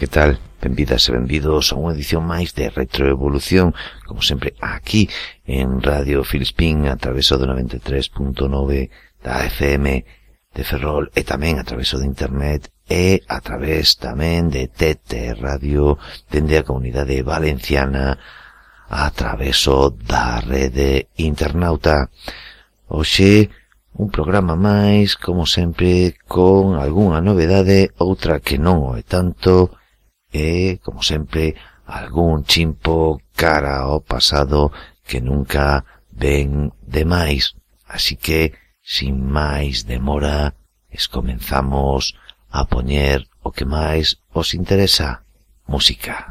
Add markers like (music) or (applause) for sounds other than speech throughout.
que tal? Benvidas e benvidos a unha edición máis de Retroevolución, como sempre aquí en Radio Filispín a través do 93.9 da FM de Ferrol e tamén a través de internet e a través tamén de TT Radio dende a comunidade valenciana a través da rede internauta. Oxe, un programa máis, como sempre, con algunha novedade, outra que non o é tanto, e, como sempre, algún chimpo cara ao pasado que nunca ven demais. Así que, sin máis demora, es comenzamos a poñer o que máis os interesa, música.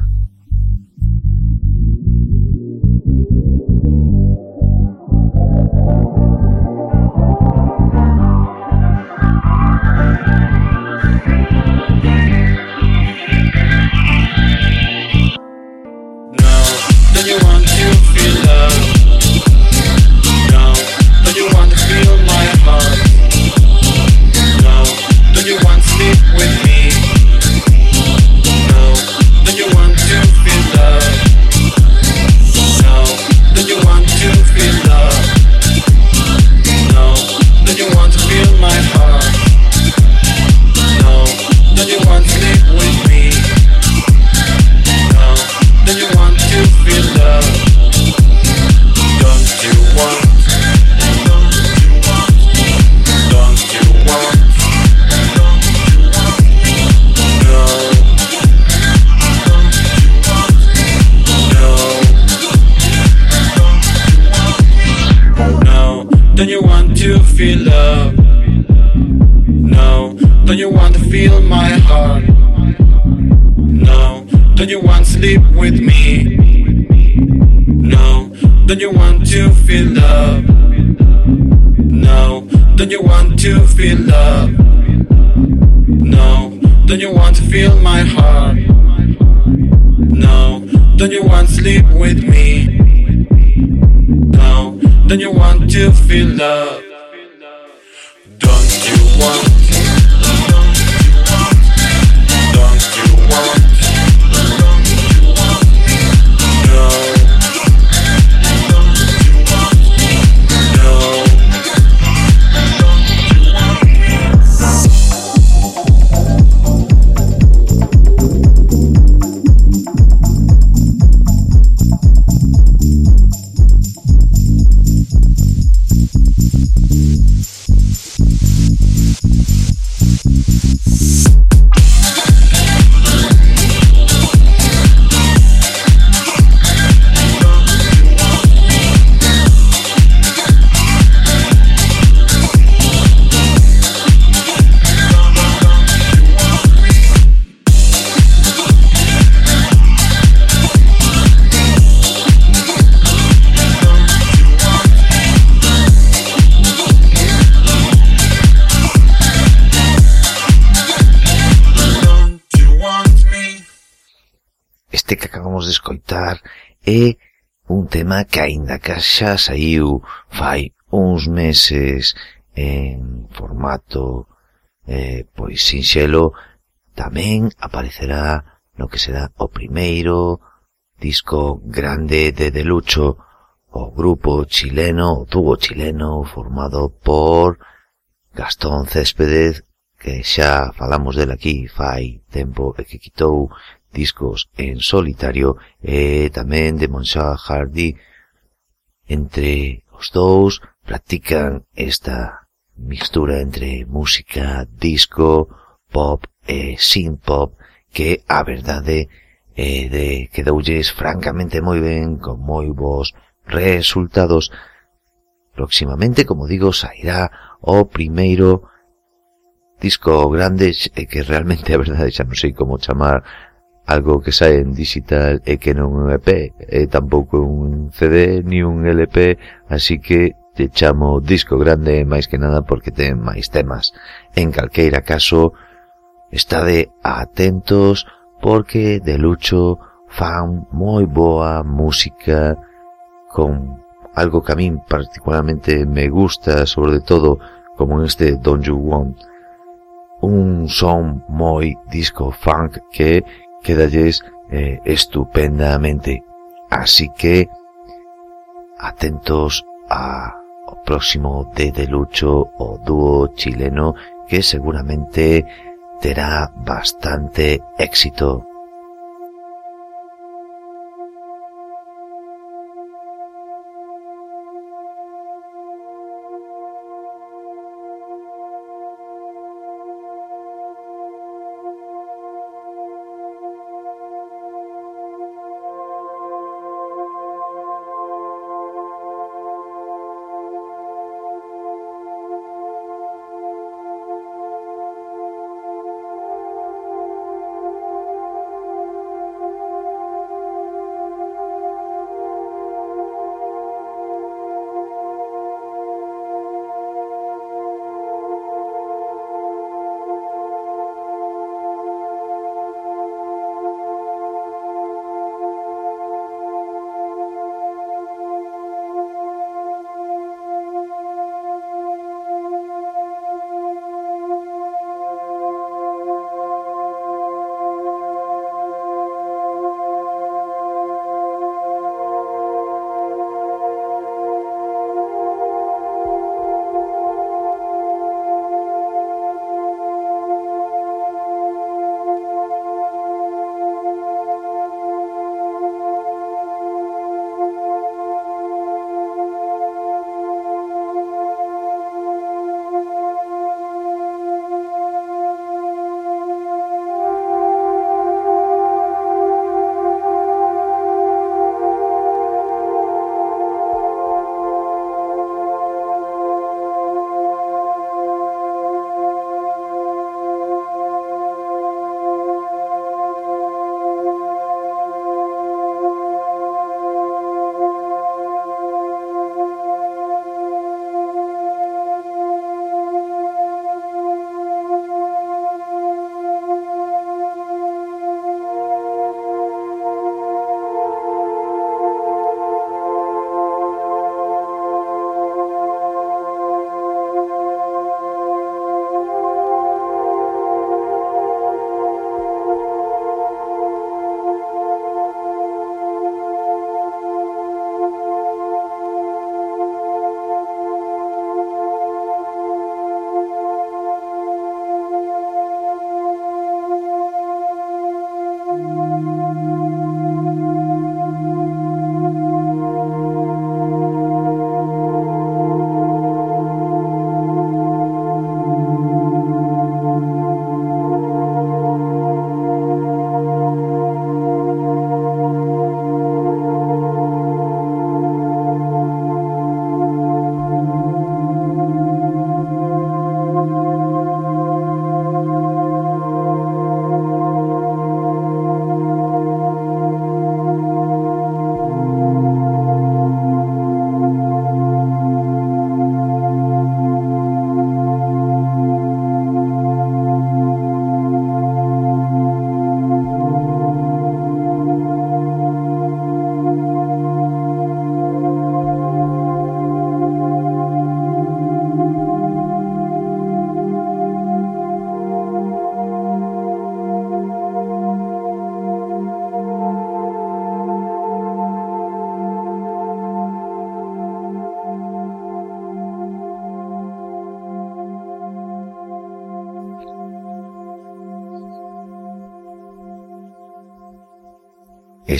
can't sleep with me. No, don't you want to feel love? No, don't you want to feel love? No, don't you want to feel my heart? No, don't you want sleep with me? No, don't you want to feel love? Don't you want é un tema que aínda que xa saiu fai uns meses en formato eh, pois sinxelo tamén aparecerá no que será o primeiro disco grande de Delucho o grupo chileno, o tubo chileno formado por Gastón Céspedes que xa falamos del aquí fai tempo e que quitou discos en solitario e tamén de Monsa Hardy. Entre os dous practican esta mixtura entre música, disco, pop e synth-pop que, a verdade, é de que doulles francamente moi ben, con moi bons resultados. Próximamente, como digo, sairá o primeiro disco grande e que realmente a verdade xa non sei como chamar algo que sae en digital e que non é un EP, e tampouco un CD ni un LP, así que te chamo disco grande máis que nada porque ten máis temas. En calqueira caso, estade atentos porque de Lucho fan moi boa música con algo que a min particularmente me gusta, sobre todo como este Don't You Want. Un son moi disco funk que quedalles eh, estupendamente. Así que atentos a o próximo de Delucho o dúo chileno que seguramente terá bastante éxito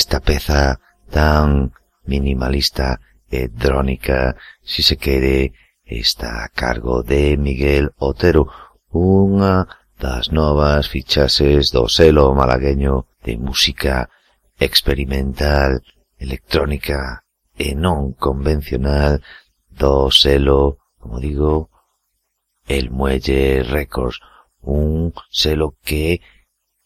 esta peza tan minimalista e drónica, si se quere, está a cargo de Miguel Otero, unha das novas fichases do selo malagueño de música experimental, electrónica e non convencional do selo, como digo, el Muelle Records, un selo que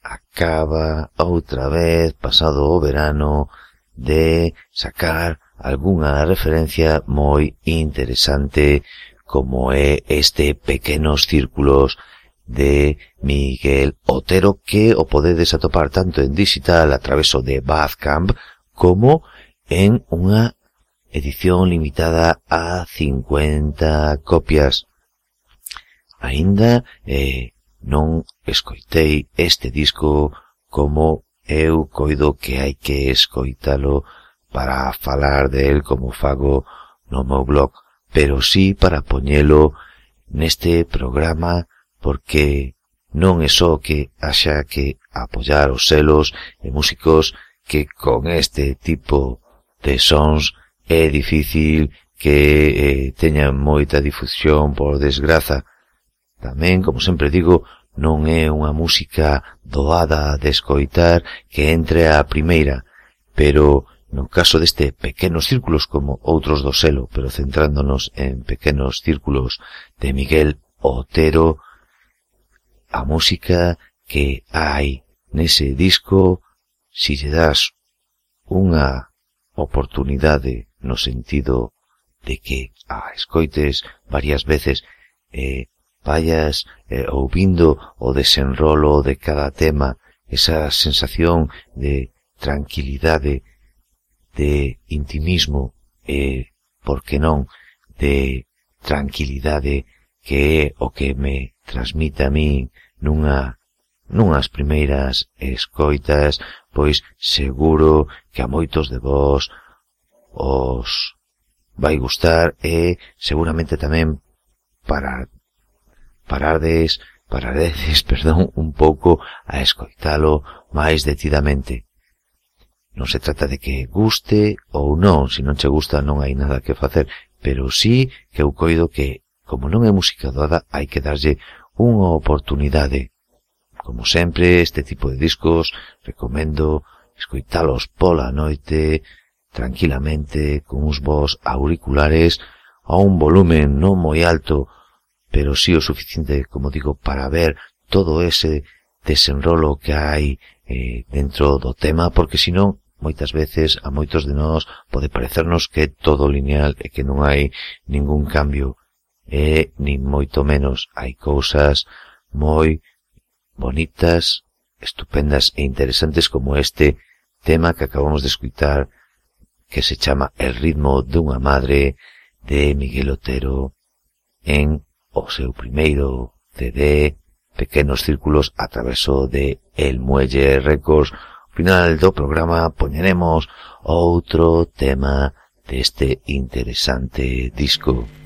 acaba outra vez, pasado o verano, de sacar algunha referencia moi interesante como é este Pequenos Círculos de Miguel Otero que o podedes atopar tanto en digital a traveso de Bathcamp como en unha edición limitada a 50 copias. Ainda eh, non escoitei este disco como eu coido que hai que escoitalo para falar de él como fago no meu blog, pero sí para poñelo neste programa porque non é só que haxa que apoyar os selos e músicos que con este tipo de sons é difícil que eh, teñan moita difusión por desgraza, Tamén, como sempre digo, non é unha música doada de escoitar que entre a primeira, pero no caso deste pequenos círculos como outros do selo, pero centrándonos en pequenos círculos de Miguel Otero, a música que hai nese disco, si lle das unha oportunidade no sentido de que a escoites varias veces eh, vayas eh, ouvindo o desenrolo de cada tema, esa sensación de tranquilidade, de intimismo e, por que non, de tranquilidade que é o que me transmite a min nunha nunhas primeiras escoitas, pois seguro que a moitos de vós os vai gustar e seguramente tamén para parades, pararedes, (laughs) perdón, un pouco a escoitalo máis detidamente. Non se trata de que guste ou non, se non che gusta non hai nada que facer, pero sí que eu coido que, como non é música doada, hai que darlle unha oportunidade. Como sempre, este tipo de discos recomendo escoitalos pola noite, tranquilamente, con uns vos auriculares a un volumen non moi alto, pero sí o suficiente, como digo, para ver todo ese desenrolo que hai eh, dentro do tema, porque senón moitas veces a moitos de nós pode parecernos que é todo lineal e que non hai ningún cambio. E nin moito menos hai cousas moi bonitas, estupendas e interesantes como este tema que acabamos de escutar que se chama El ritmo dunha madre de Miguel Otero en O seu primeiro CD, Pequenos Círculos, a traveso de El Muelle Records. Final do programa poñeremos outro tema deste interesante disco.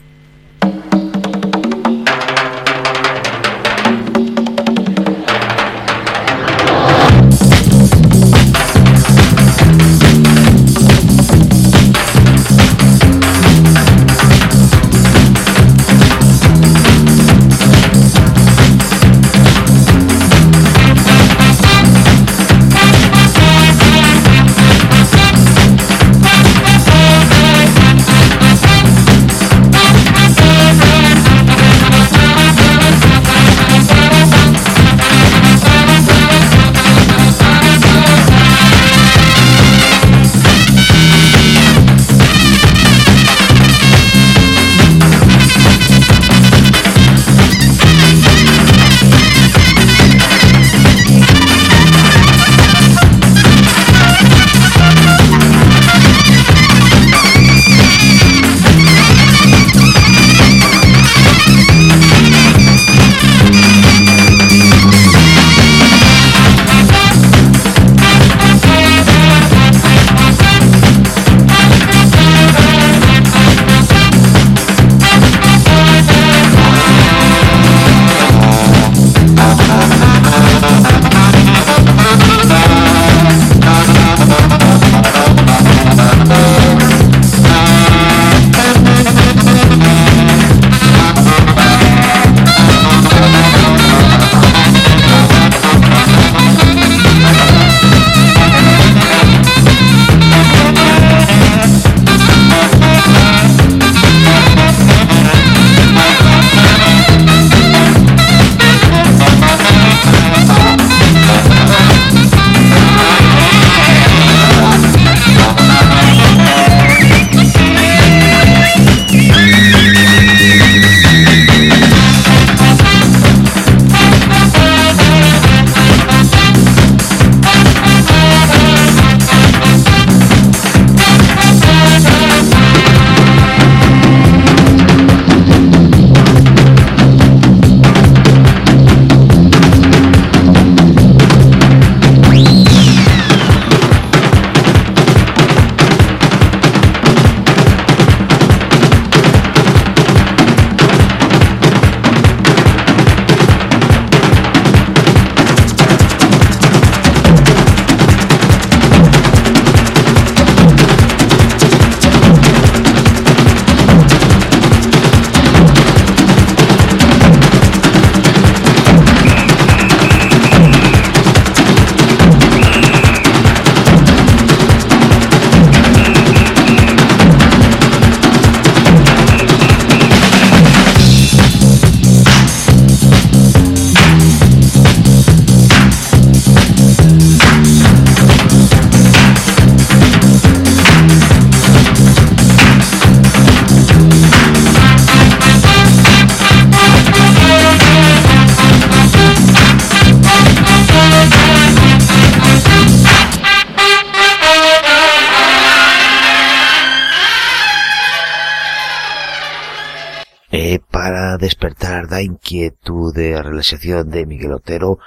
da inquietude a relaxación de Miguel Otero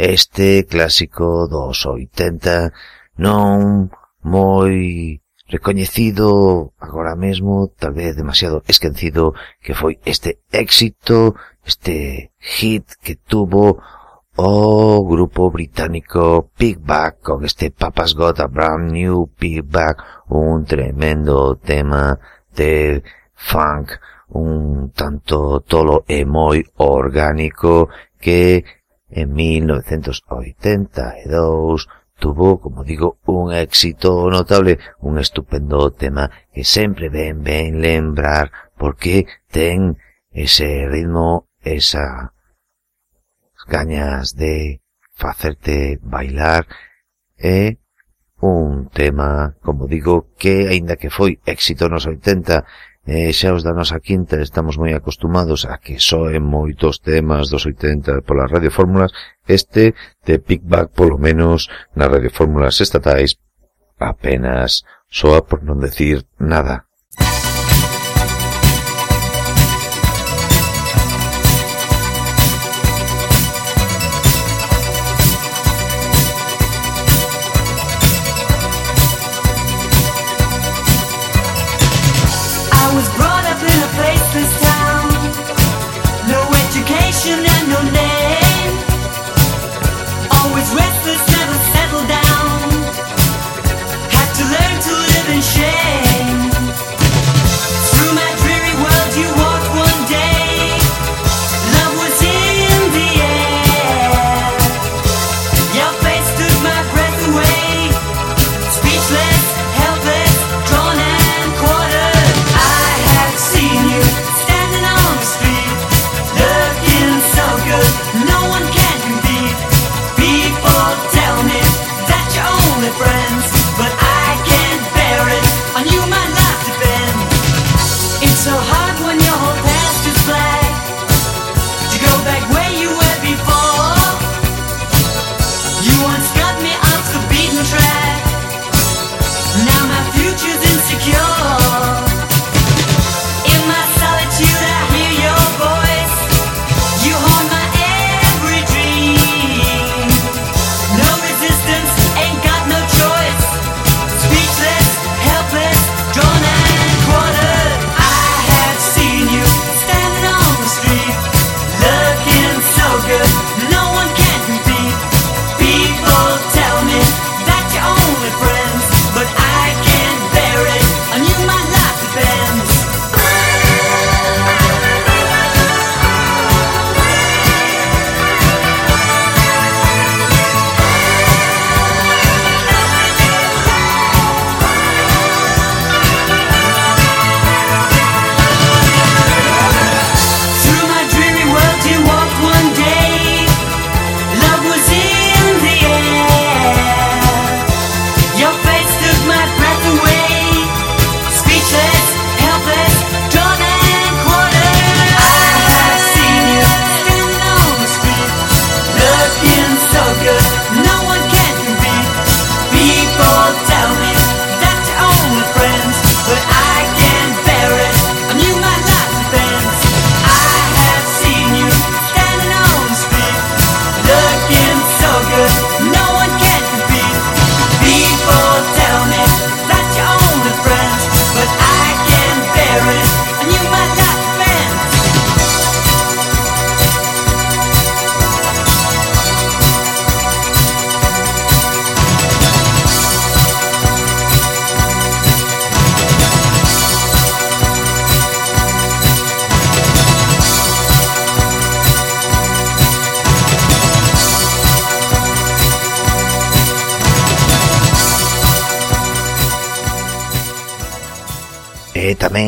este clásico dos 80 non moi recoñecido agora mesmo, tal vez demasiado esquecido que foi este éxito, este hit que tuvo o grupo británico Pickback con este Papa's Got a Brand New Pickback, un tremendo tema de funk un tanto tolo e moi orgánico que en 1982 tuvo, como digo, un éxito notable, un estupendo tema que sempre ben ben lembrar porque ten ese ritmo, esa gañas de facerte bailar e un tema, como digo, que aínda que foi éxito nos 80 Eh, e xa os da nosa quinta estamos moi acostumados a que soen moitos temas dos 80 polas radiofórmulas, este de Pickback polo menos nas radiofórmulas estatais apenas soa por non decir nada.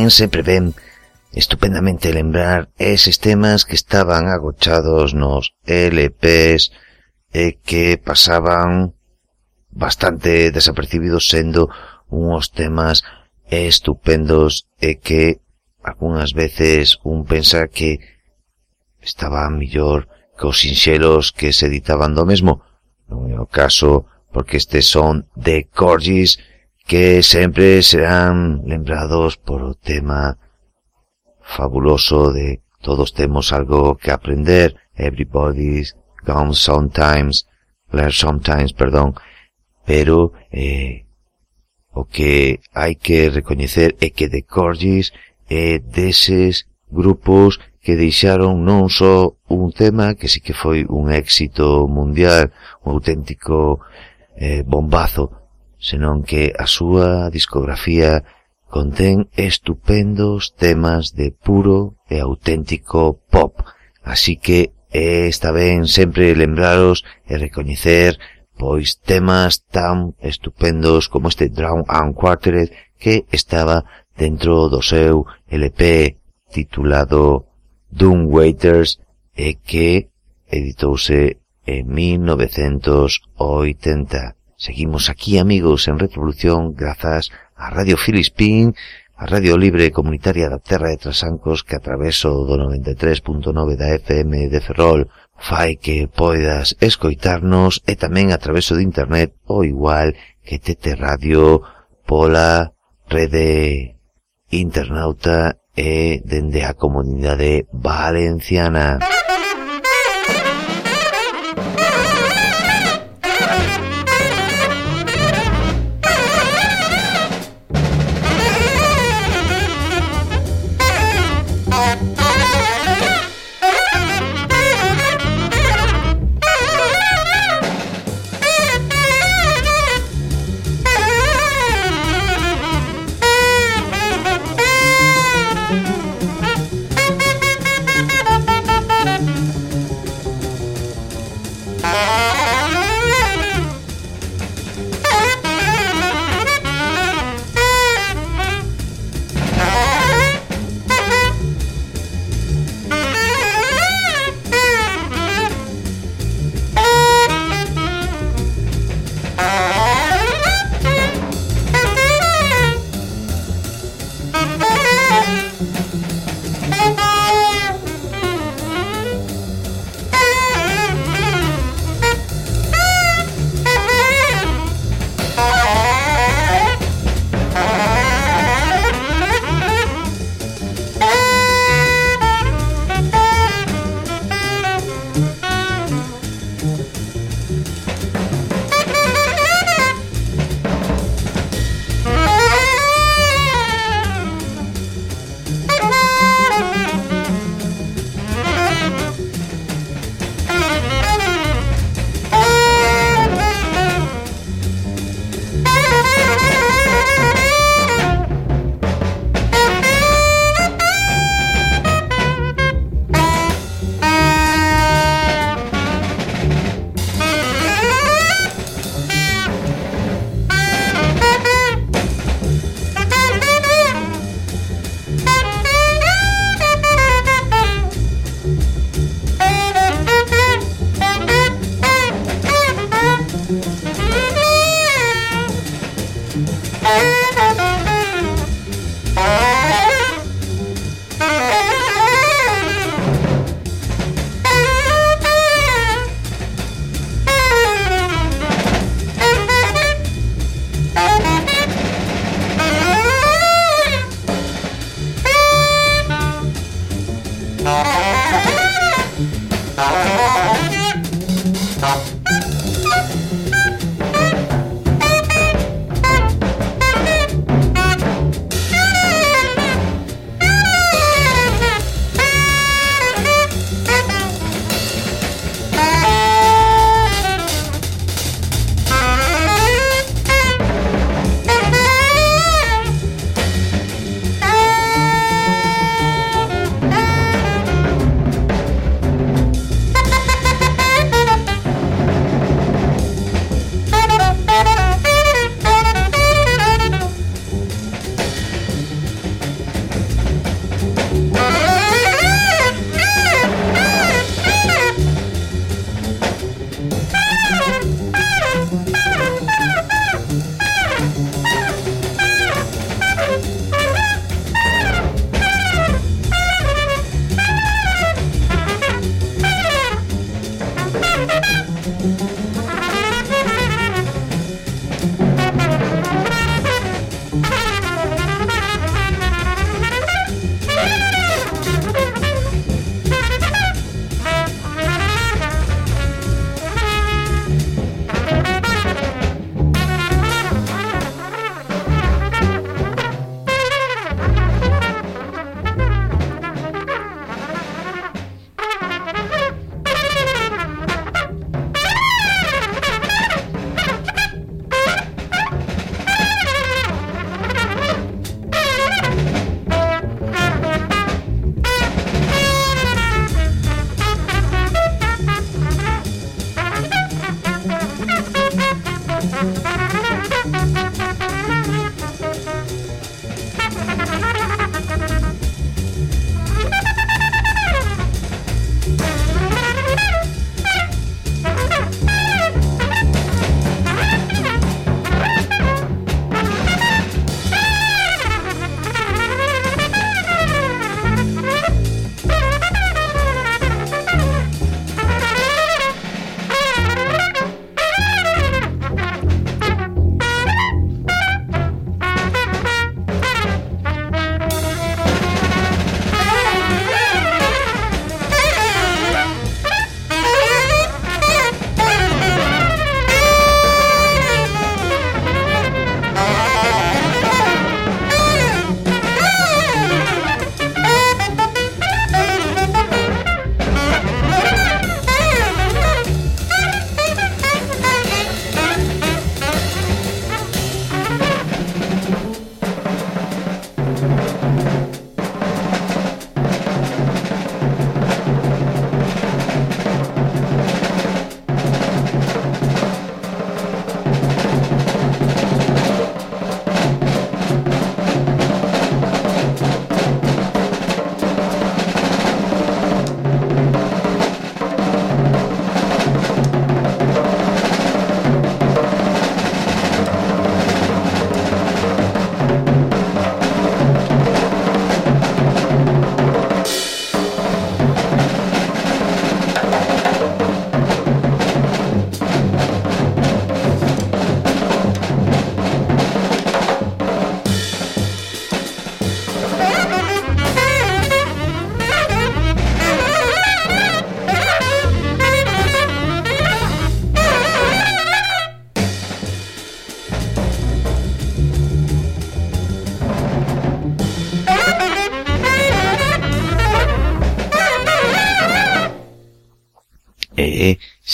tamén se prevén estupendamente lembrar eses temas que estaban agochados nos LPs e eh, que pasaban bastante desapercibidos sendo unhos temas estupendos e que algunhas veces un pensa que estaban millor que os sinxelos que se editaban do mesmo. Non é o caso porque estes son de Corgis que sempre serán lembrados por o tema fabuloso de todos temos algo que aprender, everybody's gone sometimes, learn sometimes, perdón, pero eh, o que hai que recoñecer é que de Corgis é deses grupos que deixaron non só un tema que sí que foi un éxito mundial, un auténtico eh, bombazo, senón que a súa discografía contén estupendos temas de puro e auténtico pop, así que está ben sempre lembraros e recoñecer pois temas tan estupendos como este Drown and Quartered que estaba dentro do seu LP titulado Doom Waiters e que editouse en 1980. Seguimos aquí, amigos, en Retrovolución, grazas a Radio Filispín, a Radio Libre Comunitaria da Terra de Trasancos que atraveso do 93.9 da FM de Ferrol fai que poidas escoitarnos e tamén a traveso de internet ou igual que Tete Radio pola rede internauta e dende a comunidade valenciana.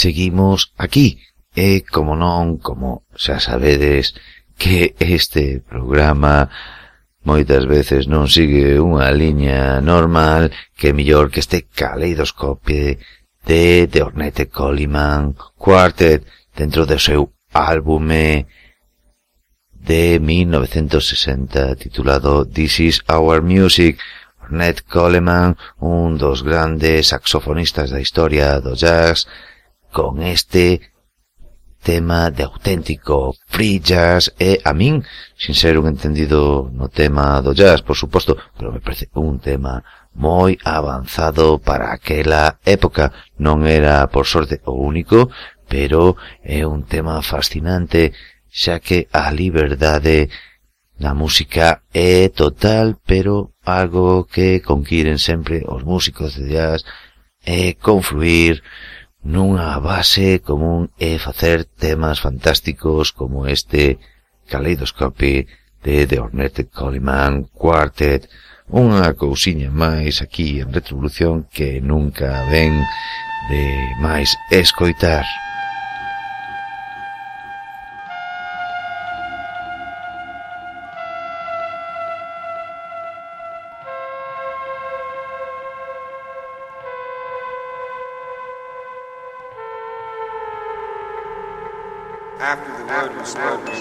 seguimos aquí. E, como non, como xa sabedes, que este programa moitas veces non sigue unha liña normal que mellor que este caleidoscopio de The Ornette Coleman Quartet dentro do seu álbume de 1960 titulado This is Our Music Ornette Coleman, un dos grandes saxofonistas da historia do jazz, con este tema de auténtico free jazz e a min, sin ser un entendido no tema do jazz, por suposto, pero me parece un tema moi avanzado para aquela época. Non era, por sorte, o único, pero é un tema fascinante, xa que a liberdade na música é total, pero algo que conquiren sempre os músicos de jazz é confluir nunha base común é facer temas fantásticos como este Kaleidoscope de The Ornette Coleman Quartet, unha cousiña máis aquí en Retrovolución que nunca ven de máis escoitar. after the word was spoken.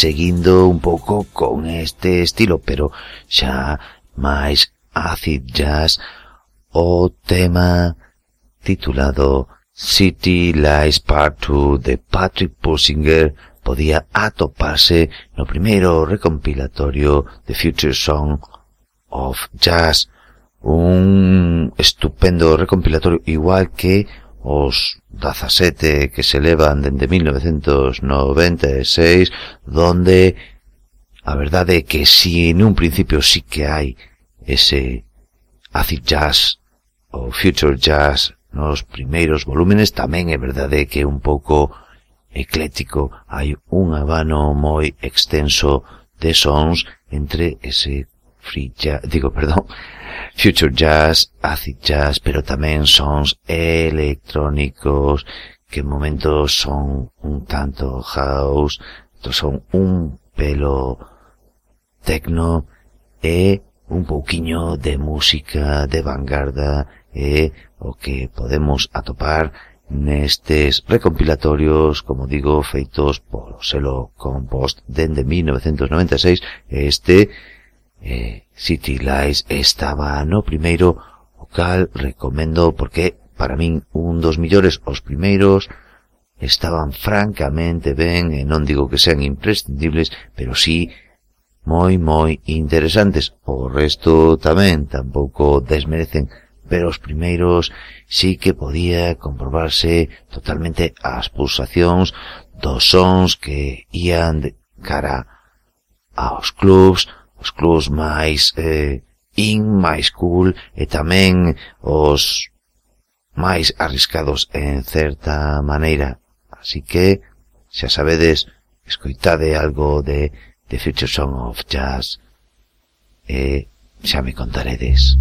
seguindo un pouco con este estilo, pero xa máis acid jazz, o tema titulado City Lies Part 2 de Patrick Pusinger podía atoparse no primeiro recompilatorio de Future Song of Jazz, un estupendo recompilatorio igual que os 17 que se levan dende 1996, donde a verdade é que si en un principio sí si que hai ese acid jazz ou future jazz nos primeiros volúmenes, tamén é verdade que é un pouco eclético, hai un habano moi extenso de sons entre ese free jazz, digo, perdón, future jazz, acid jazz, pero tamén sons electrónicos que en momentos son un tanto house, son un pelo tecno e un pouquiño de música de vanguarda e o que podemos atopar nestes recompilatorios, como digo, feitos polo selo Compost dende 1996, este eh, City Lights estaba no? Primeiro, o cal recomendo porque para min un dos millores os primeiros. Estaban francamente ben, e non digo que sean imprescindibles, pero sí moi moi interesantes. O resto tamén tampouco desmerecen, pero os primeiros sí que podía comprobarse totalmente as pulsacións dos sons que ían de cara aos clubs, os clubs máis eh, in, máis cool e tamén os máis arriscados en certa maneira. Así que, xa sabedes, escoitade algo de The Future Song of Jazz e xa me contaredes.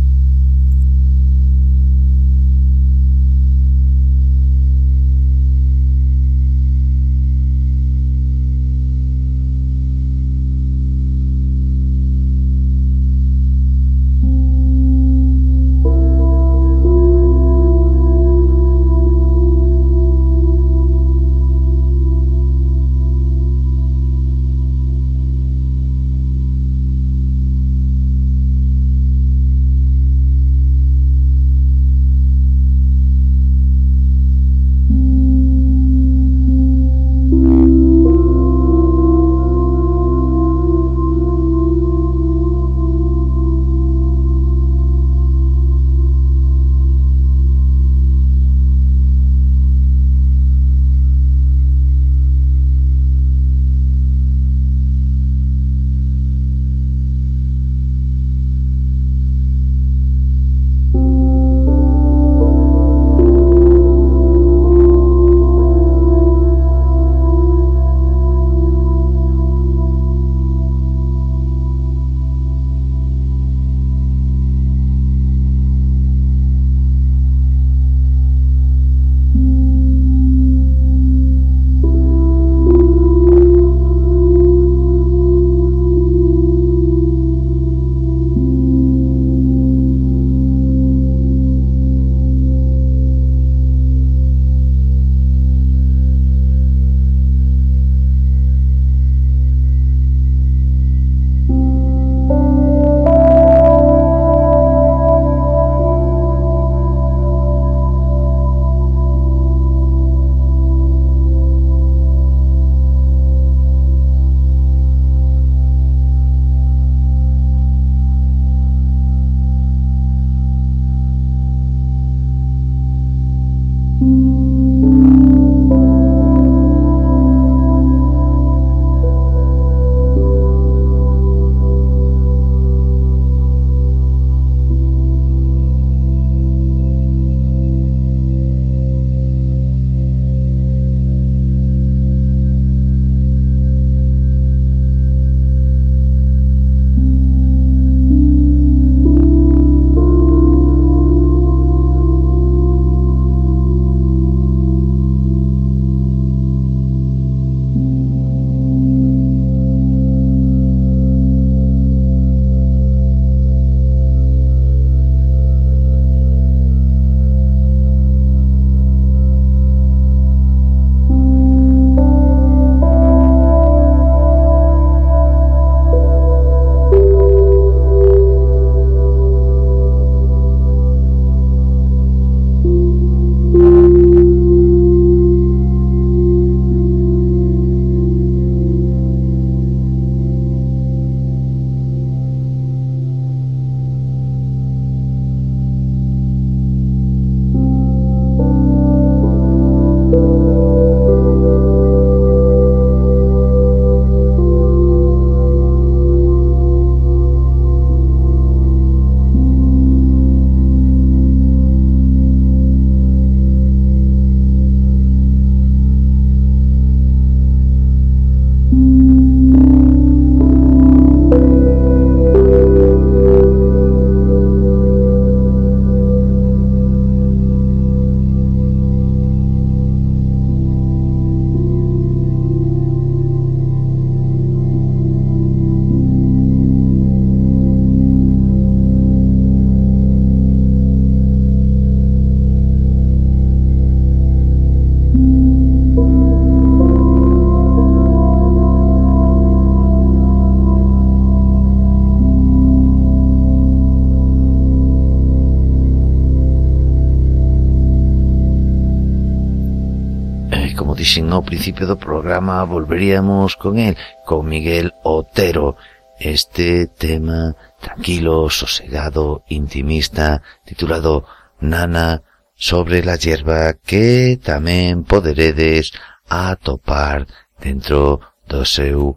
Principio do programa, volveríamos con el, con Miguel Otero, este tema tranquilo, sosegado, intimista, titulado Nana sobre la hierba que tamén poderedes atopar dentro do seu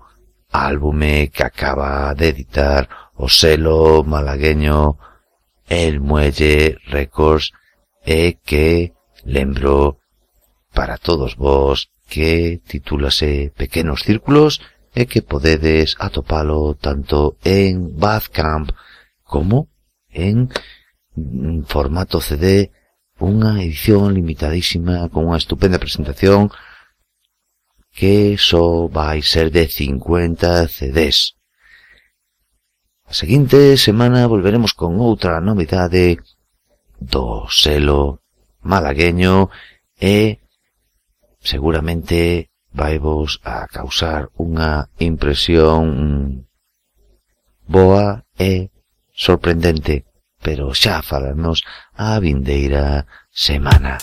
álbume que acaba de editar o selo malagueño El Muelle Records e que lembro para todos vos que titúlase Pequenos Círculos e que podedes atopalo tanto en Bandcamp como en mm, formato CD, unha edición limitadísima con unha estupenda presentación que só vai ser de 50 CDs. A seguinte semana volveremos con outra novidade do selo malagueño e seguramente vaivos a causar unha impresión boa e sorprendente, pero xa falamos a vindeira semana.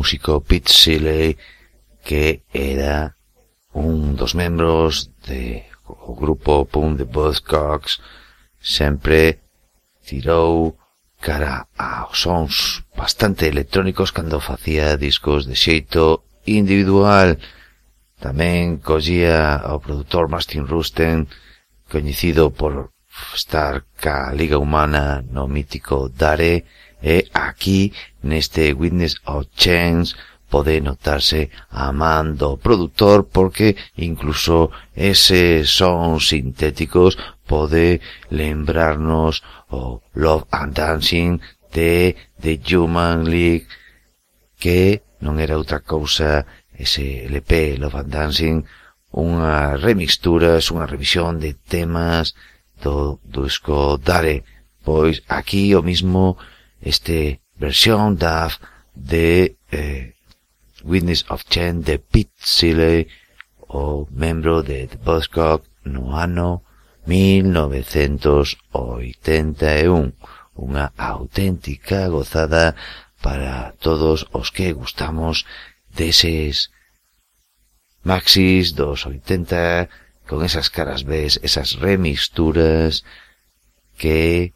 músico Pete Shelley que era un dos membros de o grupo Pum de Buzzcocks sempre tirou cara aos sons bastante electrónicos cando facía discos de xeito individual. Tamén collía ao produtor Martin Rusten, coñecido por estar ca Liga Humana no mítico Dare, E aquí, neste Witness of Chance, pode notarse a man do produtor porque incluso ese son sintéticos pode lembrarnos o Love and Dancing de The Human League que non era outra cousa ese LP Love and Dancing unha remixtura, unha revisión de temas do, do disco Dare pois aquí o mismo este versión DAF de eh, Witness of Chen de Pete Seeley o membro de The Buzzcock no ano 1981. Unha auténtica gozada para todos os que gustamos deses maxis dos 80 con esas caras B, esas remisturas que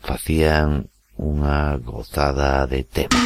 facían unha gozada de tema.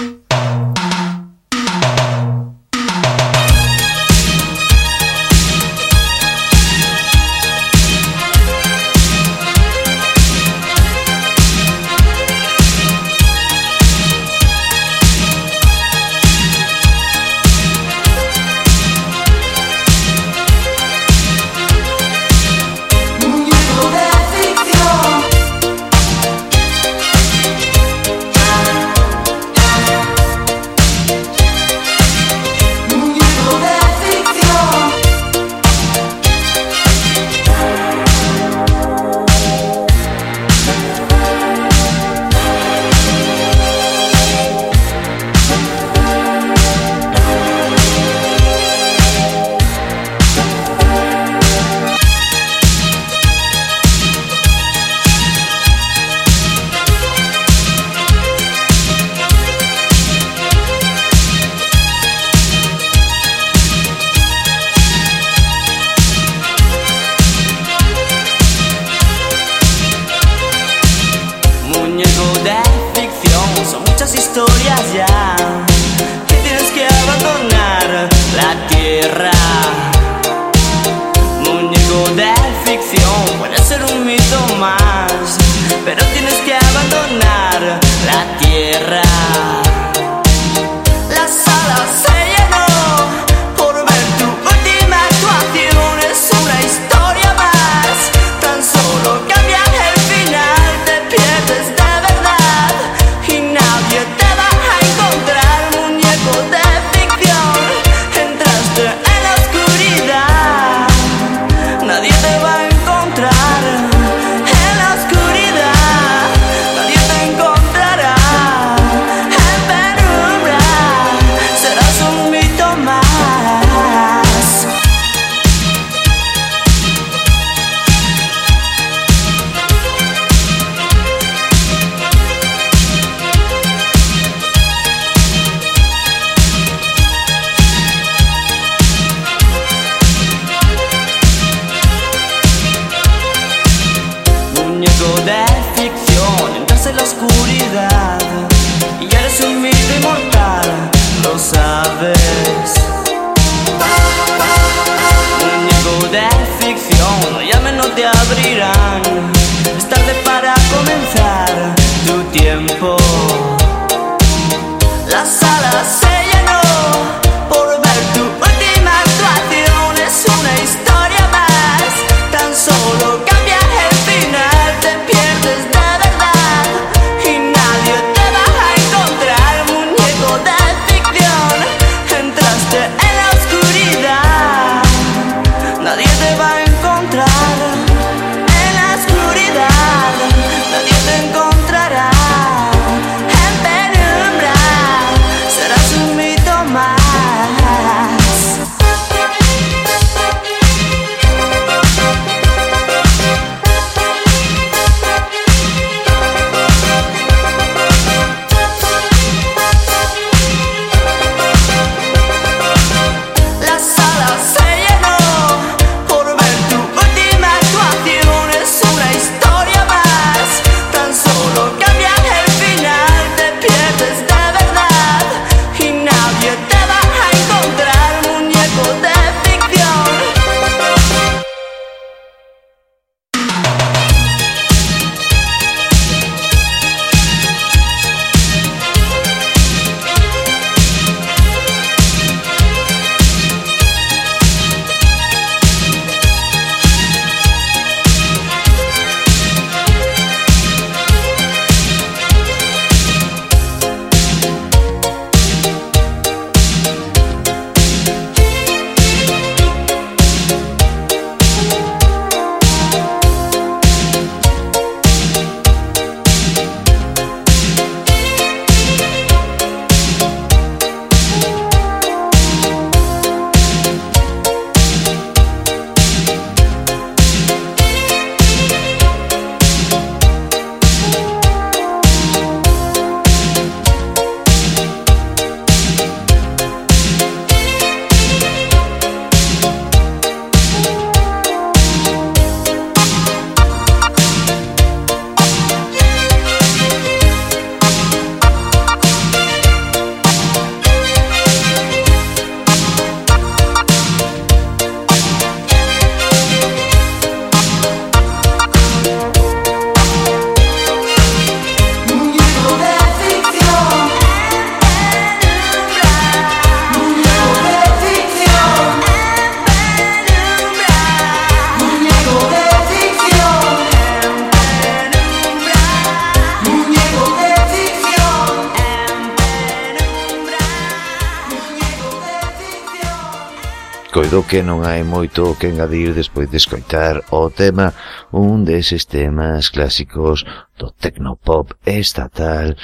que non hai moito que engadir despois de escoitar o tema un deses temas clásicos do tecnopop estatal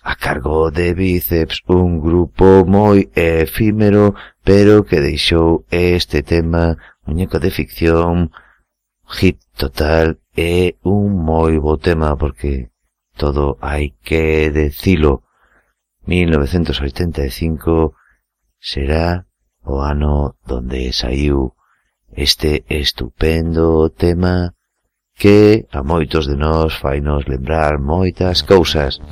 a cargo de Bíceps, un grupo moi efímero, pero que deixou este tema, muñeco de ficción, hit total e un moi bo tema, porque todo hai que decilo. 1985 será o ano donde saiu este estupendo tema que a moitos de nós fainos lembrar moitas cousas.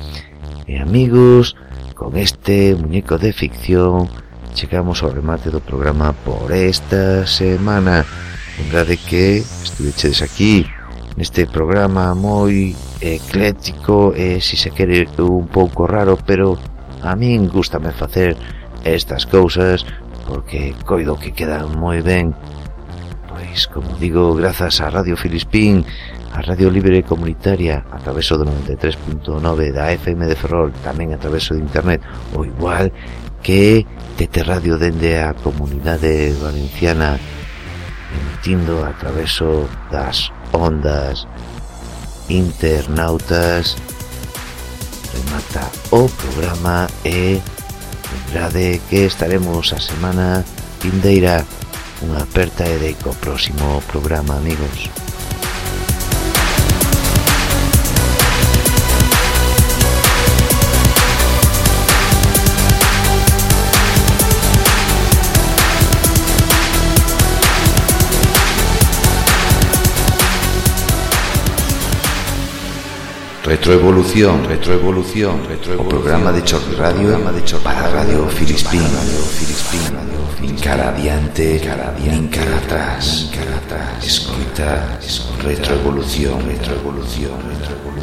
E amigos, con este muñeco de ficción chegamos ao remate do programa por esta semana. Lembrade que estuveches aquí neste programa moi ecléctico e si se quere un pouco raro, pero a min gustame facer estas cousas porque coido que quedan moi ben. Pois, como digo, grazas a Radio Filispín, a Radio Libre Comunitaria, a traveso do 93.9 da FM de Ferrol, tamén a traveso de Internet, ou igual que Tete Radio dende a comunidade valenciana emitindo a traveso das ondas internautas remata o programa e Lembrade que estaremos a semana vindeira. Unha aperta e deico próximo programa, amigos. Retroevolución, retroevolución, retroevolución. O programa de Choc Radio, programa de Choc para Radio Filispín, Radio Filispín, Radio Filispín. Cara adiante, cara adiante, cara atrás, cara atrás. Escoita, retroevolución, retroevolución, retroevolución.